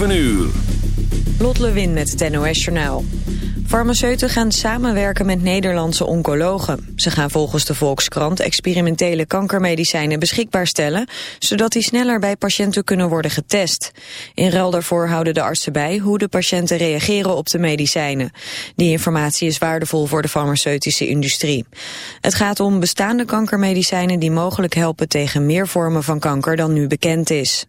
7 uur. Lot Lewin met het NOS Journaal. Farmaceuten gaan samenwerken met Nederlandse oncologen. Ze gaan volgens de Volkskrant experimentele kankermedicijnen beschikbaar stellen... zodat die sneller bij patiënten kunnen worden getest. In ruil daarvoor houden de artsen bij hoe de patiënten reageren op de medicijnen. Die informatie is waardevol voor de farmaceutische industrie. Het gaat om bestaande kankermedicijnen die mogelijk helpen tegen meer vormen van kanker dan nu bekend is.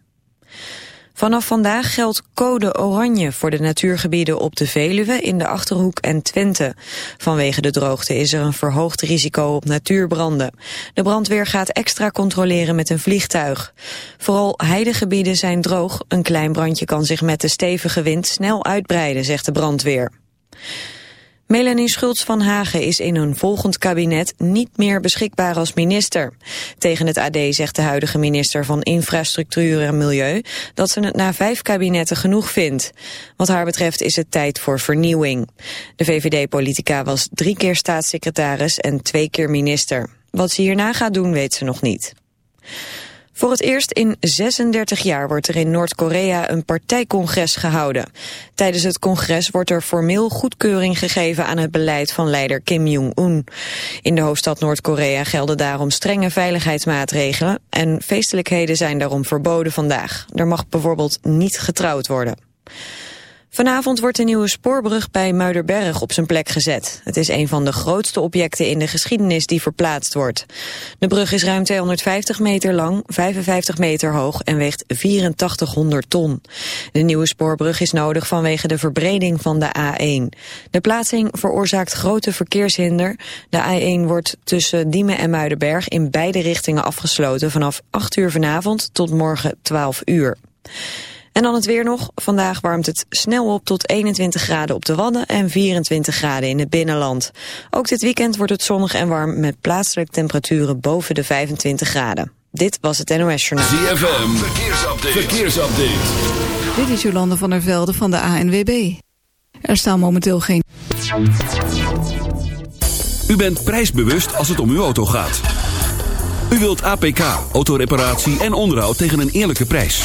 Vanaf vandaag geldt code oranje voor de natuurgebieden op de Veluwe, in de Achterhoek en Twente. Vanwege de droogte is er een verhoogd risico op natuurbranden. De brandweer gaat extra controleren met een vliegtuig. Vooral heidegebieden zijn droog. Een klein brandje kan zich met de stevige wind snel uitbreiden, zegt de brandweer. Melanie Schultz van Hagen is in een volgend kabinet niet meer beschikbaar als minister. Tegen het AD zegt de huidige minister van Infrastructuur en Milieu dat ze het na vijf kabinetten genoeg vindt. Wat haar betreft is het tijd voor vernieuwing. De VVD-politica was drie keer staatssecretaris en twee keer minister. Wat ze hierna gaat doen weet ze nog niet. Voor het eerst in 36 jaar wordt er in Noord-Korea een partijcongres gehouden. Tijdens het congres wordt er formeel goedkeuring gegeven aan het beleid van leider Kim Jong-un. In de hoofdstad Noord-Korea gelden daarom strenge veiligheidsmaatregelen en feestelijkheden zijn daarom verboden vandaag. Er mag bijvoorbeeld niet getrouwd worden. Vanavond wordt de nieuwe spoorbrug bij Muiderberg op zijn plek gezet. Het is een van de grootste objecten in de geschiedenis die verplaatst wordt. De brug is ruim 250 meter lang, 55 meter hoog en weegt 8400 ton. De nieuwe spoorbrug is nodig vanwege de verbreding van de A1. De plaatsing veroorzaakt grote verkeershinder. De A1 wordt tussen Diemen en Muidenberg in beide richtingen afgesloten vanaf 8 uur vanavond tot morgen 12 uur. En dan het weer nog. Vandaag warmt het snel op tot 21 graden op de Wadden en 24 graden in het binnenland. Ook dit weekend wordt het zonnig en warm met plaatselijke temperaturen boven de 25 graden. Dit was het NOS Journaal. ZFM, verkeersupdate. verkeersupdate. Dit is Jolande van der Velde van de ANWB. Er staan momenteel geen... U bent prijsbewust als het om uw auto gaat. U wilt APK, autoreparatie en onderhoud tegen een eerlijke prijs.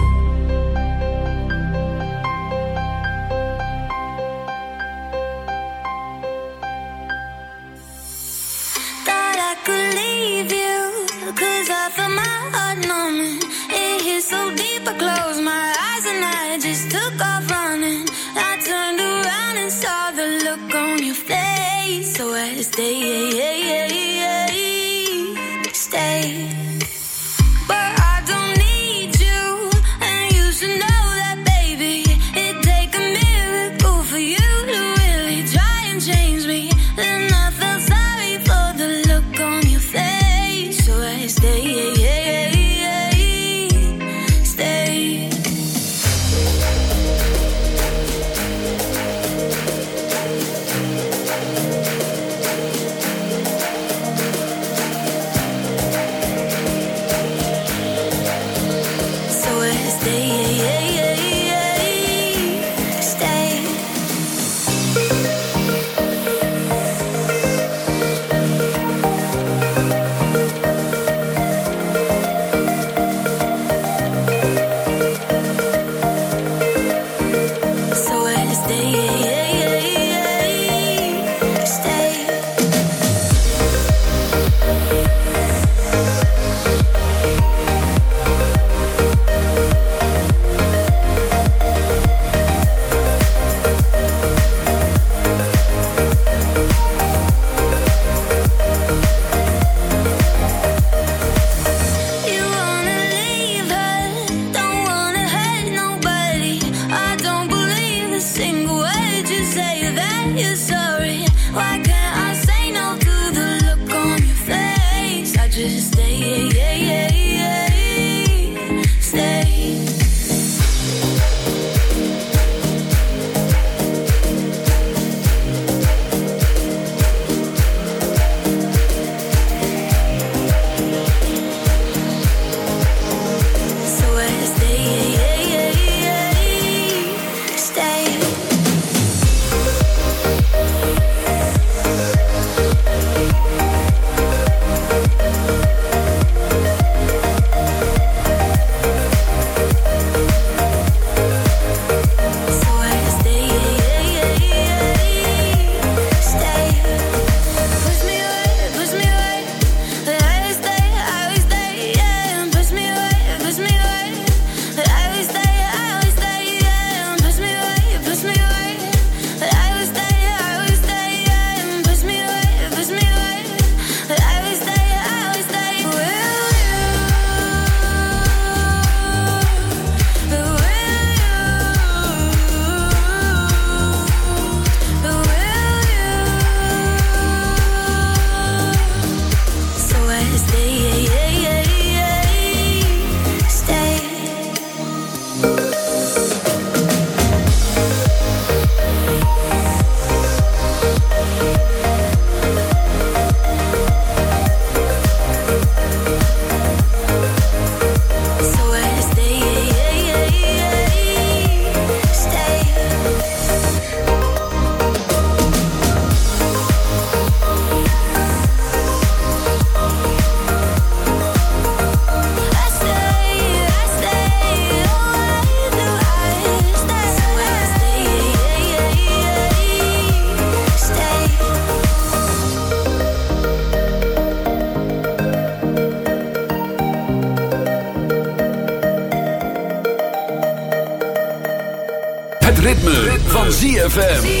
ZFM.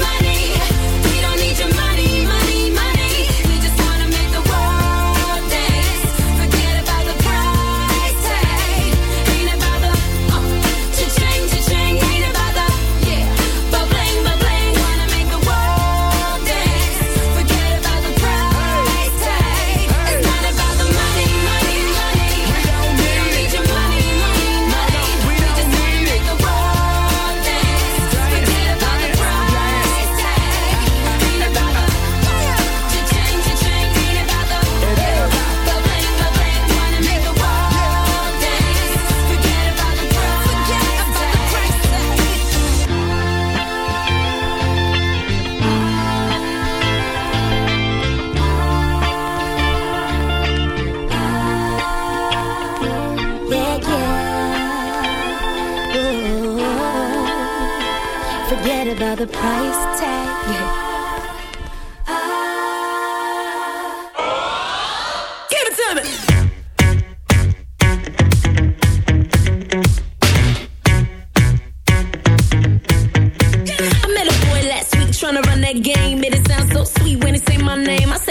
the price tag. Trying to run that game, made it sounds so sweet when they say my name. I say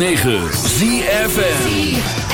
106.9 ZFM.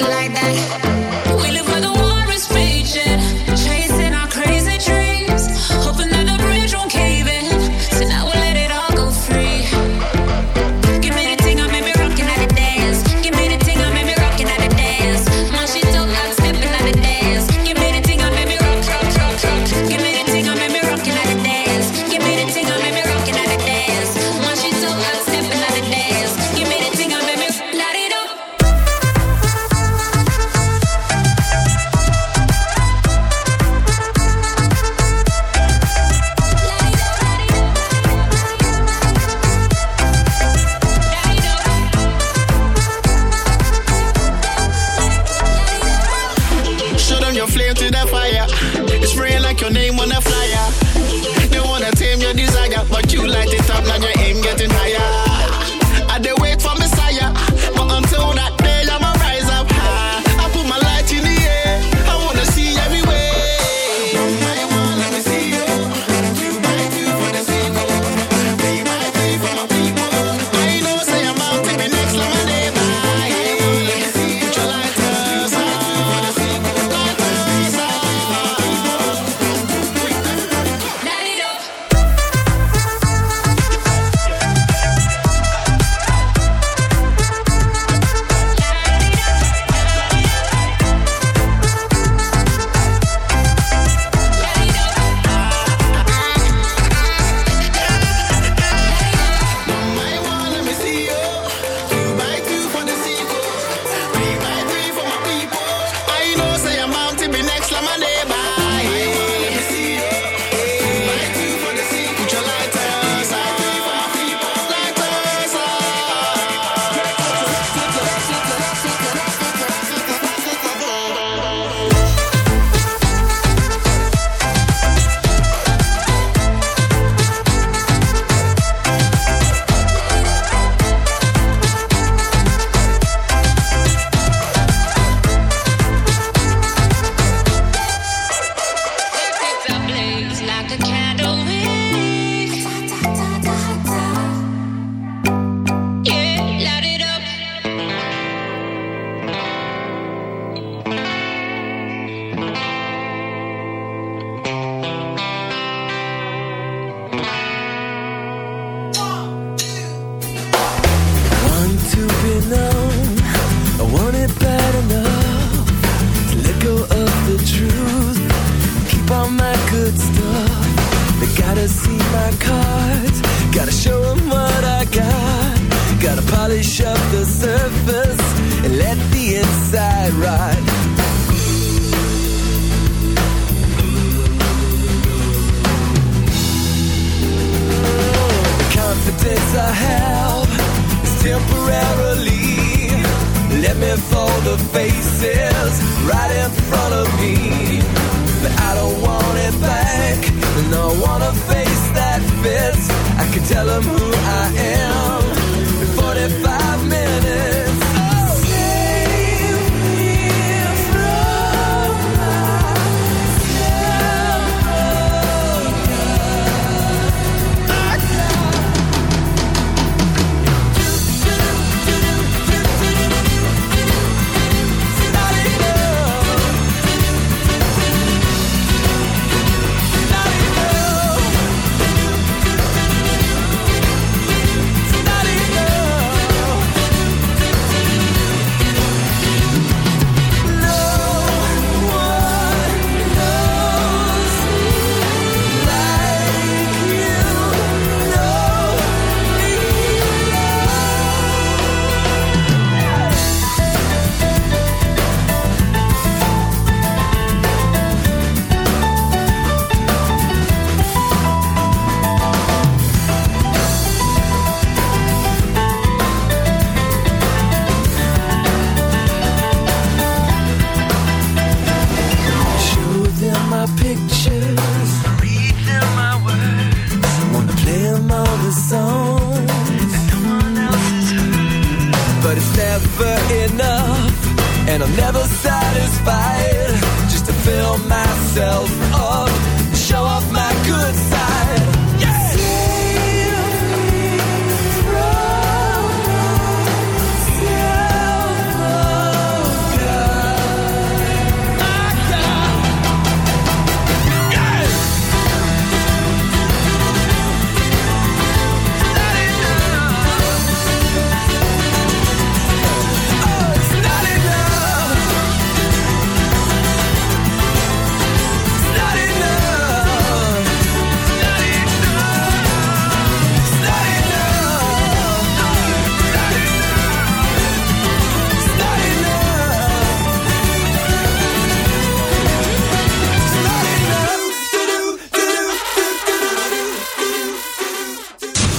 Like that.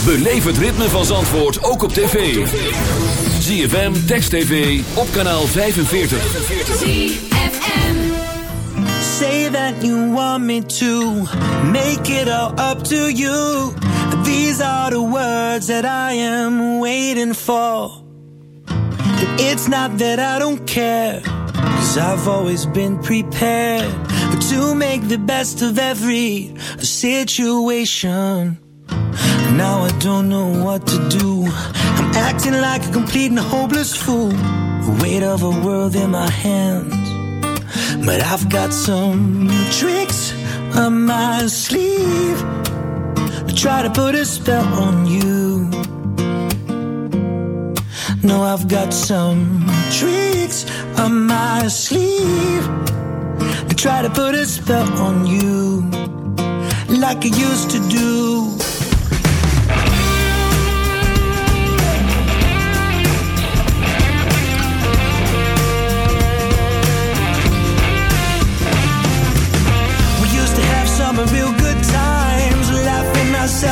Beleef het ritme van Zandvoort ook op tv. ZFM, Text TV, op kanaal 45. Say that you want me to make it all up to you. These are the words that I am waiting for. It's not that I don't care, cause I've always been prepared to make the best of every situation. Now I don't know what to do. I'm acting like a complete and hopeless fool. The weight of a world in my hands. But I've got some tricks up my sleeve to try to put a spell on you. No, I've got some tricks up my sleeve to try to put a spell on you, like I used to do.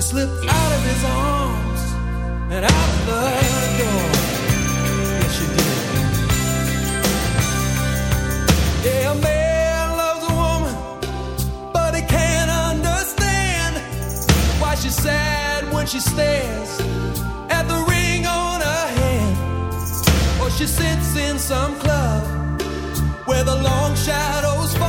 to slip out of his arms and out the door. Yes, she did. Yeah, a man loves a woman, but he can't understand why she's sad when she stares at the ring on her hand, or she sits in some club where the long shadows.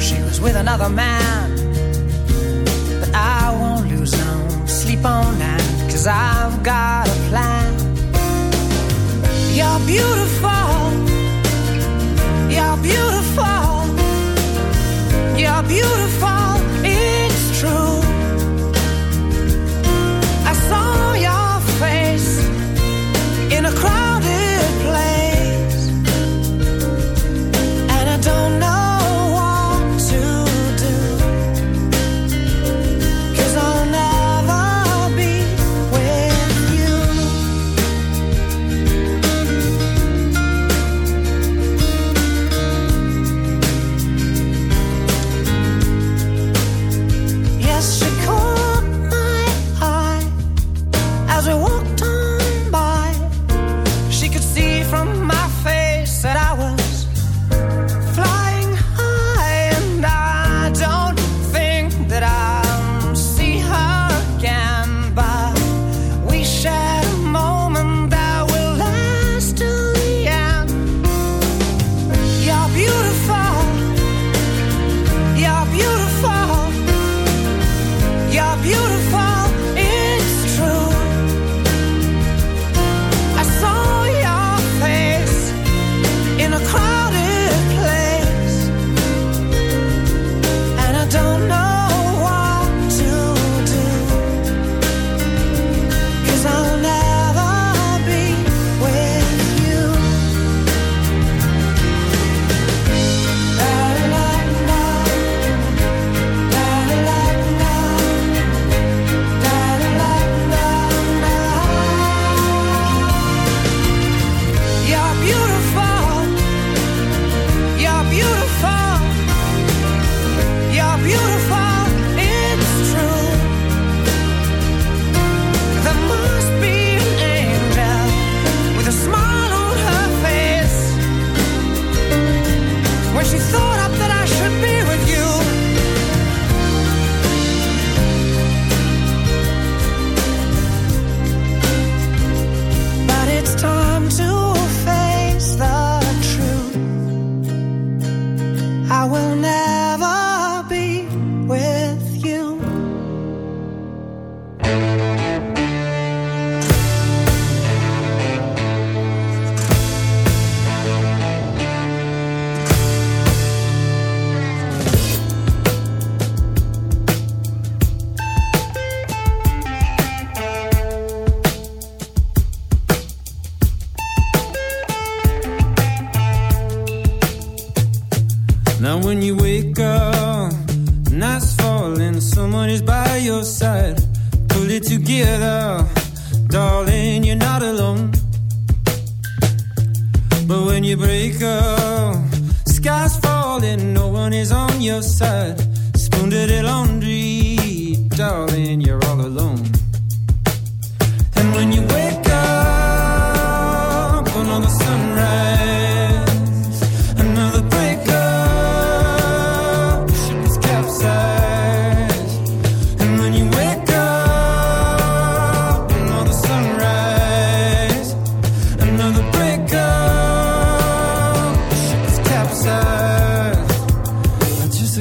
She was with another man. But I won't lose no sleep on that, cause I've got a plan. You're beautiful. You're beautiful. You're beautiful.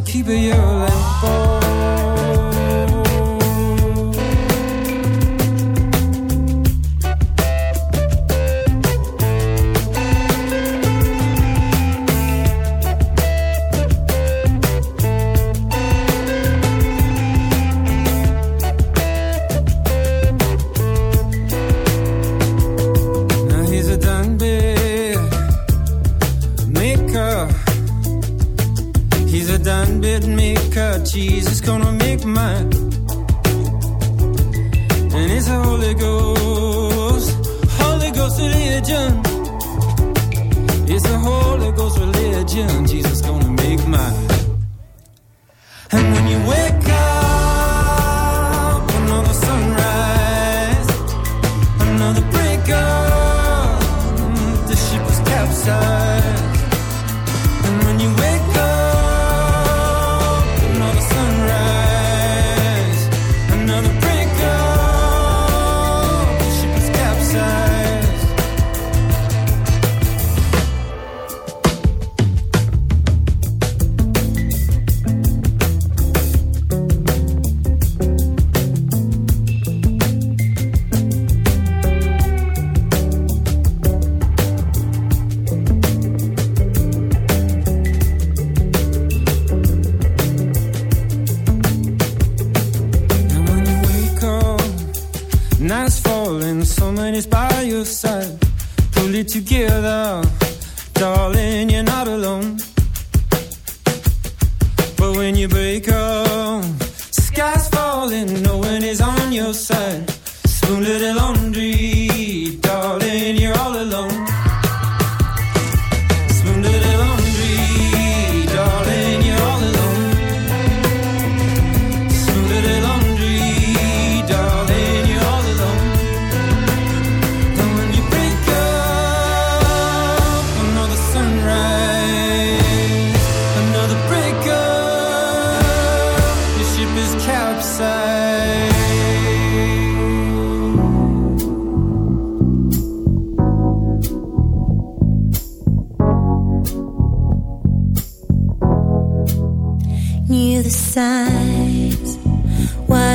to keep it your lamp dream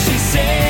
She said.